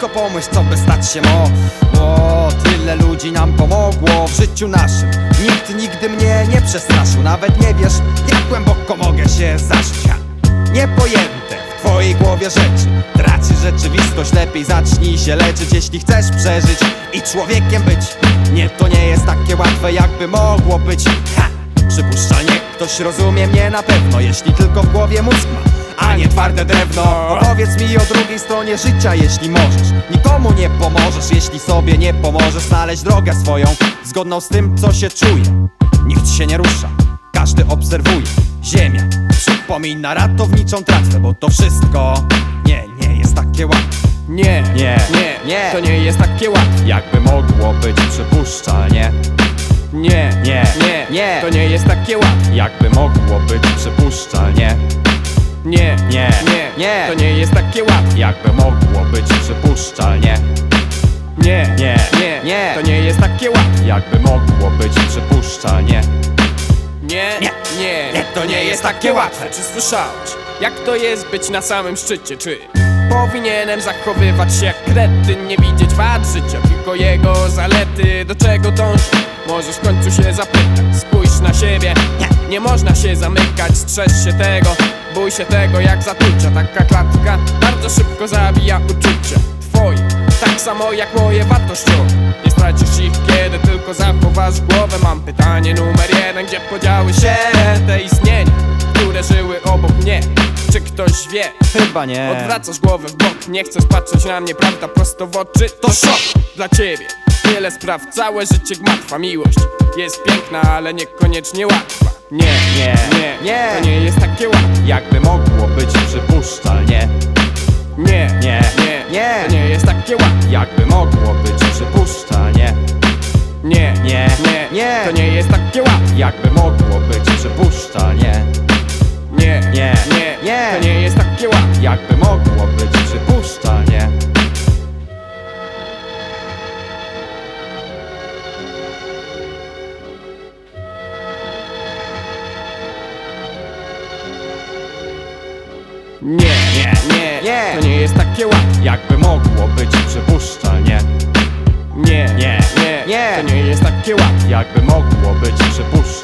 tylko pomyśl co by stać się mogło Tyle ludzi nam pomogło w życiu naszym. Nikt nigdy mnie nie przestraszył Nawet nie wiesz jak głęboko mogę się zaszyć! Niepojęte w twojej głowie rzeczy. Traci rzeczywistość, lepiej zacznij się leczyć Jeśli chcesz przeżyć i człowiekiem być. Nie, to nie jest takie łatwe jakby mogło być. Ha! Przypuszczalnie ktoś rozumie mnie na pewno Jeśli tylko w głowie mózg ma a nie twarde drewno. Opowiedz mi o drugiej stronie życia, jeśli możesz. Nikomu nie pomożesz, jeśli sobie nie pomożesz Znaleźć drogę swoją, zgodną z tym, co się czuje. Nikt się nie rusza, każdy obserwuje. Ziemia przypomina ratowniczą tratwę Bo to wszystko nie, nie jest takie łatwe. Nie, Nie, nie, nie. to nie jest takie łatwe. Jakby mogło być przypuszczalnie. Nie, Nie, nie, nie. to nie jest takie łatwe. Jakby mogło być przypuszczalnie. Nie, Nie, nie, nie. to nie jest takie łatwe Jakby mogło być przypuszczalnie Nie, Nie, nie, nie. to nie jest takie łatwe Jakby mogło być przypuszczalnie Nie, Nie, nie, nie, to nie jest takie łatwe. Czy słyszałeś, jak to jest być na samym szczycie? Czy powinienem zachowywać się jak kretyn Nie widzieć wad życia, tylko jego zalety Do czego dążysz? Możesz w końcu się zapytać Spójrz na siebie, nie, można się zamykać Strzeż się tego, bój się tego jak zatrucia Taka klatka. Bardzo szybko zabija uczucia Twoje, tak samo jak moje wartościowe. Nie stracisz ich, kiedy tylko zachowasz głowę. Mam pytanie numer jeden, gdzie podziały się te istnienia Które żyły obok mnie? Czy ktoś wie? Chyba nie. Odwracasz głowę w bok, nie chcesz patrzeć na mnie, prawda, prosto w oczy? To szok dla ciebie. Wiele spraw, całe życie gmatwa Miłość jest piękna, ale niekoniecznie łatwa Nie, Nie, nie, nie. to nie jest takie łatwe Jakby mogło być przypuszczalnie Nie, Nie, nie, nie. to nie jest takie łatwe Jakby mogło być przypuszczalnie Nie, Nie, nie, nie. to nie jest takie łatwe Jakby mogło być przypuszczalnie Nie, Nie, nie, nie. to nie jest takie łatwe Jakby mogło być Nie, nie, nie, Nie. to nie jest takie łatwe Jakby mogło być przypuszczalnie Nie, Nie, nie, nie. to nie jest takie łatwe Jakby mogło być przypuszczalnie